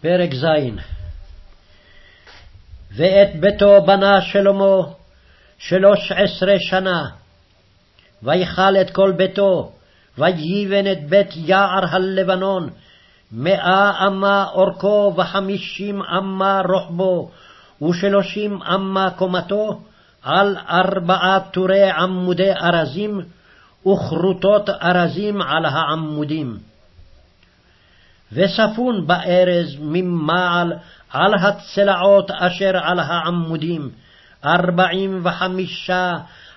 פרק ז. ואת ביתו בנה שלמה שלוש עשרה שנה, ויכל את כל ביתו, ויבן את בית יער הלבנון, מאה אמה אורכו וחמישים אמה רוחבו, ושלושים אמה קומתו, על ארבעה טורי עמודי ארזים, וכרותות ארזים על העמודים. וספון בארז ממעל על הצלעות אשר על העמודים, ארבעים וחמישה,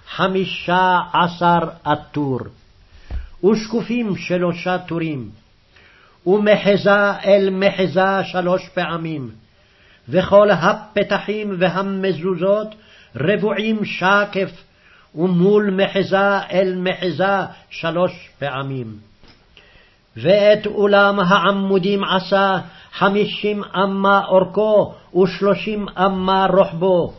חמישה עשר עטור. ושקופים שלושה טורים, ומחזה אל מחזה שלוש פעמים, וכל הפתחים והמזוזות רבועים שקף, ומול מחזה אל מחזה שלוש פעמים. ואת אולם העמודים עשה חמישים אמה אורכו ושלושים אמה רוחבו,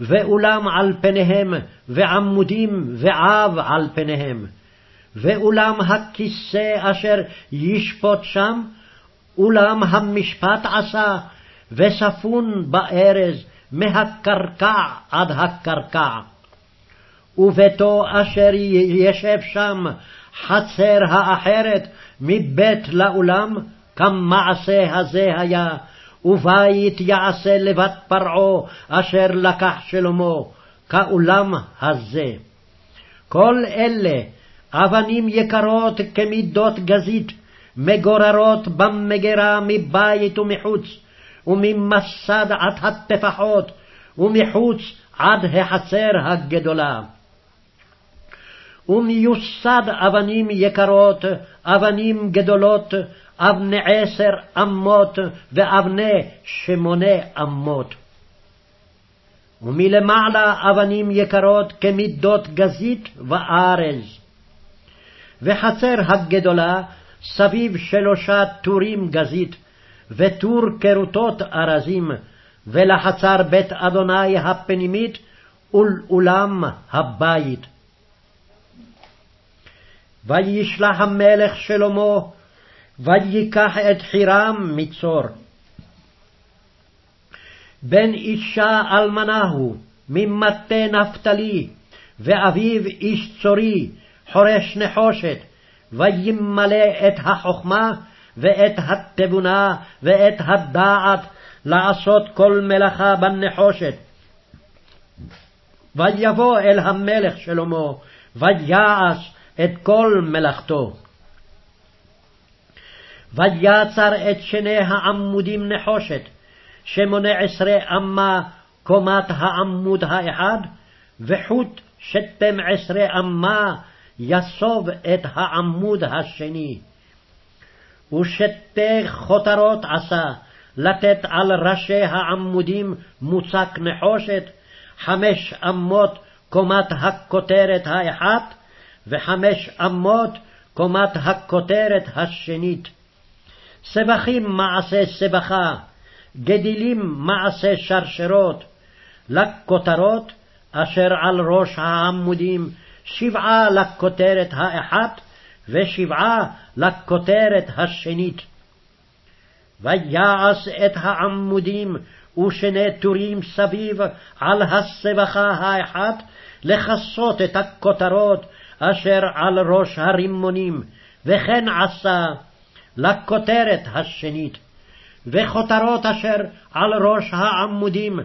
ואולם על פניהם, ועמודים ועב על פניהם. ואולם הכיסא אשר ישפוט שם, אולם המשפט עשה, וספון בארז, מהקרקע עד הקרקע. וביתו אשר ישב שם, חצר האחרת, מבית לאולם, כמעשה הזה היה, ובית יעשה לבת פרעה, אשר לקח שלמה, כאולם הזה. כל אלה אבנים יקרות כמידות גזית, מגוררות במגרה מבית ומחוץ, וממסד עד הטפחות, ומחוץ עד החצר הגדולה. ומיוסד אבנים יקרות, אבנים גדולות, אבני עשר אמות, ואבני שמונה אמות. ומלמעלה אבנים יקרות כמידות גזית וארז. וחצר הגדולה סביב שלושה טורים גזית, וטור כרותות ארזים, ולחצר בית אדוני הפנימית ולאולם הבית. וישלח המלך שלמה, ויקח את חירם מצור. בן אישה אלמנה הוא, ממטה נפתלי, ואביו איש צורי, חורש נחושת, וימלא את החכמה, ואת התבונה, ואת הדעת, לעשות כל מלאכה בנחושת. ויבוא אל המלך שלמה, ויעש את כל מלאכתו. ויצר את שני העמודים נחושת, שמונה עשרה אמה קומת העמוד האחד, וחוט שתים עשרה אמה יסוב את העמוד השני. ושתי חותרות עשה, לתת על ראשי העמודים מוצק נחושת, חמש אמות קומת הכותרת האחת, וחמש אמות קומת הכותרת השנית. סבכים מעשה סבכה, גדילים מעשה שרשרות, לכותרות אשר על ראש העמודים, שבעה לכותרת האחת, ושבעה לכותרת השנית. ויעש את העמודים ושני טורים סביב על הסבכה האחת, לכסות את הכותרות אשר על ראש הרימונים, וכן עשה לכותרת השנית, וכותרות אשר על ראש העמודים,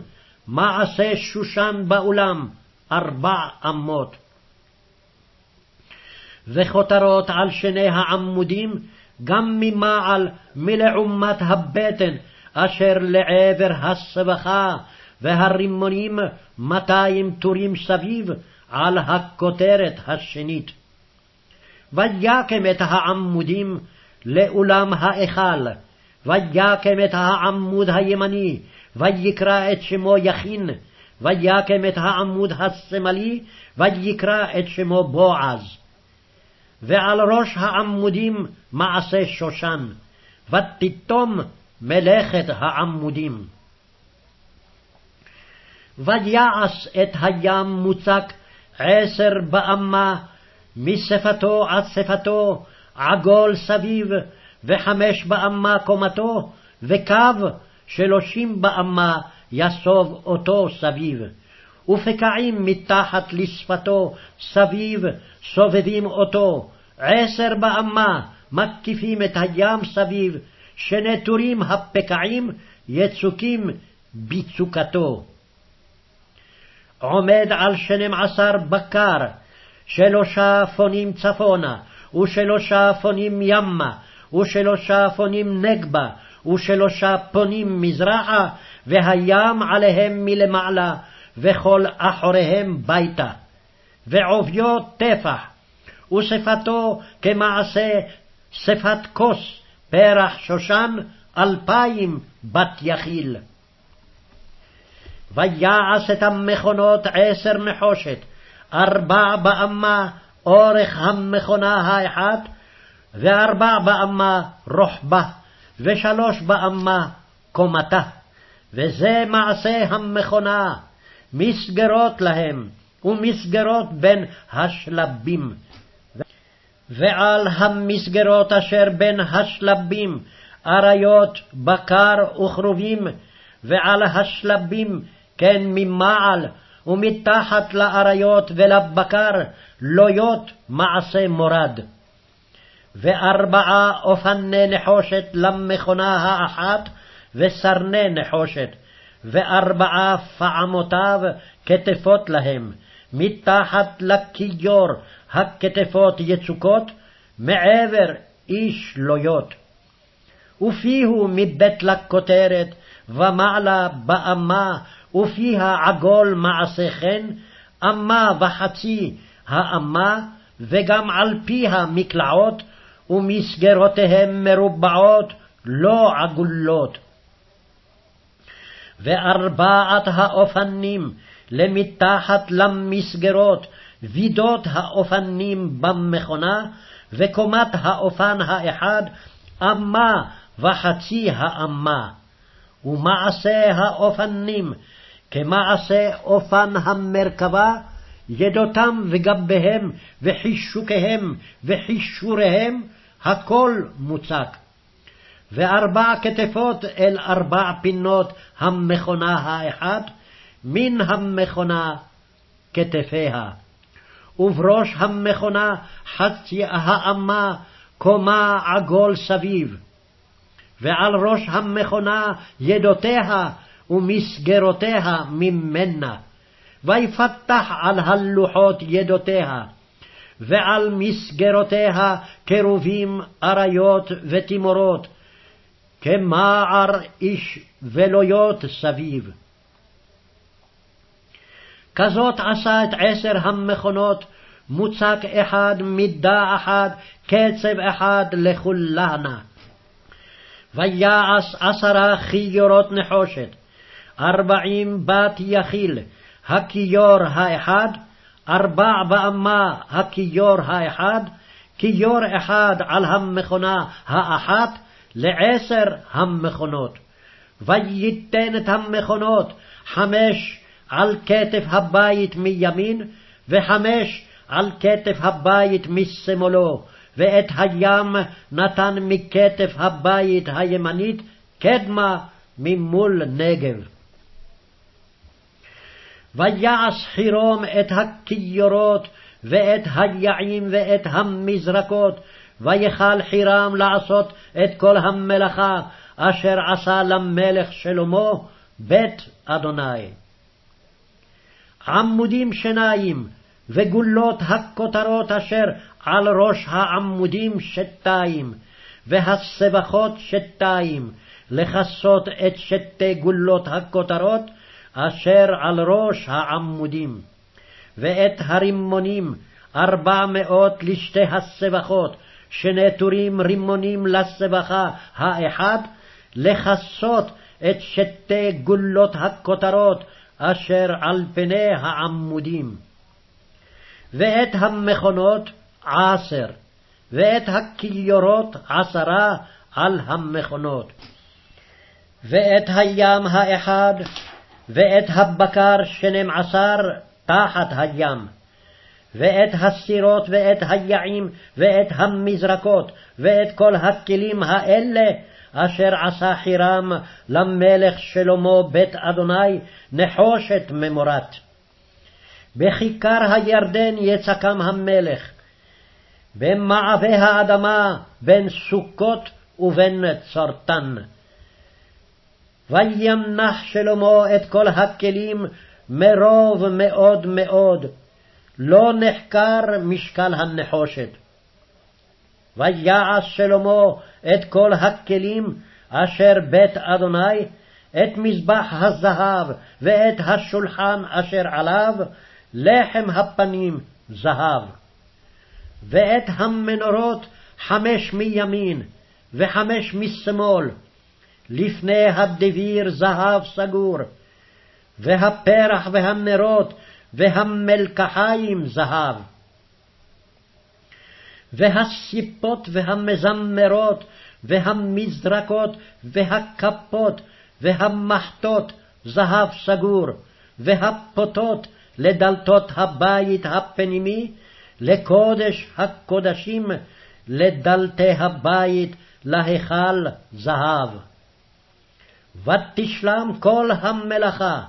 מעשה שושן באולם, ארבע אמות. וכותרות על שני העמודים, גם ממעל מלעומת הבטן, אשר לעבר הסבכה, והרימונים מאתיים טורים סביב, על הכותרת השנית. ויקם את העמודים לאולם ההיכל, ויקם את העמוד הימני, ויקרא את שמו יכין, ויקם את העמוד השמאלי, ויקרא את שמו בועז. ועל ראש העמודים מעשה שושן, ותיתום מלאכת העמודים. ויעש את הים מוצק עשר באמה, משפתו עד שפתו, עגול סביב, וחמש באמה קומתו, וקו שלושים באמה יסוב אותו סביב. ופקעים מתחת לשפתו סביב סובבים אותו, עשר באמה מקיפים את הים סביב, שנטורים הפקעים יצוקים בצוקתו. עומד על שנים עשר בקר, שלושה פונים צפונה, ושלושה פונים ימה, ושלושה פונים נגבה, ושלושה פונים מזרחה, והים עליהם מלמעלה, וכל אחוריהם ביתה. ועוביו טפח, ושפתו כמעשה שפת כוס, פרח שושן, אלפיים בת יחיל. ויעש את המכונות עשר נחושת, ארבע באמה אורך המכונה האחת, וארבע באמה רוחבה, ושלוש באמה קומתה. וזה מעשה המכונה, מסגרות להם, ומסגרות בין השלבים. ועל המסגרות אשר בין השלבים, אריות, בקר וכרובים, ועל השלבים כן ממעל, ומתחת לאריות ולבקר לויות מעשה מורד. וארבעה אופני נחושת למכונה האחת, וסרני נחושת, וארבעה פעמותיו כתפות להם, מתחת לכיור הכתפות יצוקות, מעבר איש לויות. ופיהו מבית לכותרת, ומעלה באמה, ופיה עגול מעשה חן, אמה וחצי האמה, וגם על פיה מקלעות, ומסגרותיהם מרובעות, לא עגולות. וארבעת האופנים למתחת למסגרות, וידות האופנים במכונה, וקומת האופן האחד, אמה וחצי האמה. ומעשה האופנים, כמעשה אופן המרכבה, ידותם וגביהם, וחישוקיהם, וחישוריהם, הכל מוצק. וארבע כתפות אל ארבע פינות המכונה האחת, מן המכונה כתפיה. ובראש המכונה חצי האמה קומה עגול סביב. ועל ראש המכונה ידותיה ומסגרותיה ממנה. ויפתח על הלוחות ידותיה, ועל מסגרותיה קרובים אריות ותימורות, כמער איש ולויות סביב. כזאת עשה את עשר המכונות, מוצק אחד, מידה אחת, קצב אחד לכולנה. ויעש עשרה כיורות נחושת, ארבעים בת יחיל, הכיור האחד, ארבע באמה הכיור האחד, כיור אחד על המכונה האחת, לעשר המכונות. וייתן את המכונות חמש על כתף הבית מימין, וחמש על כתף הבית משמאלו, ואת הים נתן מכתף הבית הימנית קדמה ממול נגב. ויעש חירום את הכיורות ואת היעים ואת המזרקות, ויכל חירם לעשות את כל המלאכה אשר עשה למלך שלמה בית אדוני. עמודים שניים וגולות הכותרות אשר על ראש העמודים שתיים, והסבכות שתיים, לכסות את שתי גולות הכותרות אשר על ראש העמודים. ואת הרימונים ארבע מאות לשתי הסבכות, שנטורים רימונים לסבכה האחד, לכסות את שתי גולות הכותרות אשר על פני העמודים. ואת המכונות עשר, ואת הכיורות עשרה על המכונות. ואת הים האחד, ואת הבקר שנים עשר תחת הים. ואת הסירות ואת היעים ואת המזרקות ואת כל הכלים האלה אשר עשה חירם למלך שלמה בית אדוני נחושת ממורת. בכיכר הירדן יצקם המלך, במעבה האדמה בין סוכות ובין צורתן. וימנח שלמה את כל הכלים מרוב מאוד מאוד, לא נחקר משקל הנחושת. ויעש שלמה את כל הכלים אשר בית אדוני, את מזבח הזהב ואת השולחן אשר עליו, לחם הפנים זהב. ואת המנורות חמש מימין וחמש משמאל, לפני הדביר זהב סגור, והפרח והנרות והמלקחיים זהב. והסיפות והמזמרות והמזרקות והכפות והמחטות זהב סגור, והפוטות לדלתות הבית הפנימי, לקודש הקודשים, לדלתי הבית, להיכל זהב. ותשלם כל המלאכה,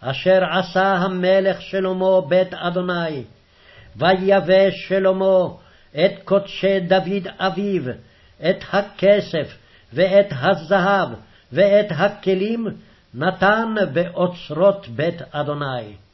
אשר עשה המלך שלמה בית אדוני, ויבא שלמה את קודשי דוד אביו, את הכסף ואת הזהב ואת הכלים, נתן באוצרות בית אדוני.